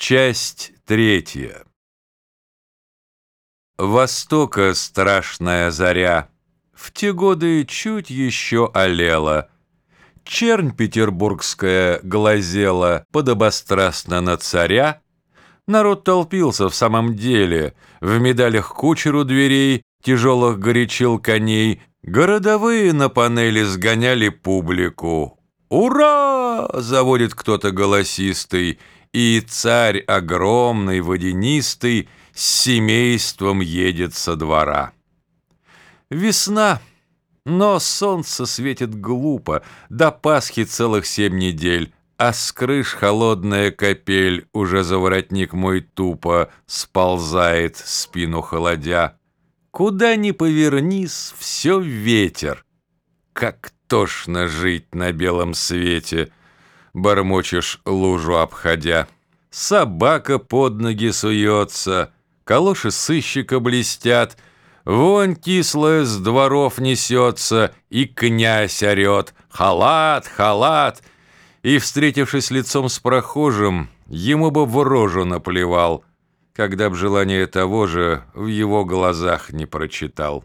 Часть третья. Востока страшная заря В те годы чуть еще олела. Чернь петербургская глазела Подобострастно на царя. Народ толпился в самом деле, В медалях кучеру дверей, Тяжелых горячил коней, Городовые на панели сгоняли публику. «Ура!» — заводит кто-то голосистый, И царь огромный, водянистый, С семейством едет со двора. Весна, но солнце светит глупо, До Пасхи целых семь недель, А с крыш холодная капель Уже за воротник мой тупо Сползает, спину холодя. Куда ни повернись, все ветер. Как тошно жить на белом свете, Бормочешь лужу обходя. Собака под ноги суется, Калоши сыщика блестят, Вонь кислая с дворов несется, И князь орет «Халат! Халат!» И, встретившись лицом с прохожим, Ему бы в рожу наплевал — когда б желание того же в его глазах не прочитал.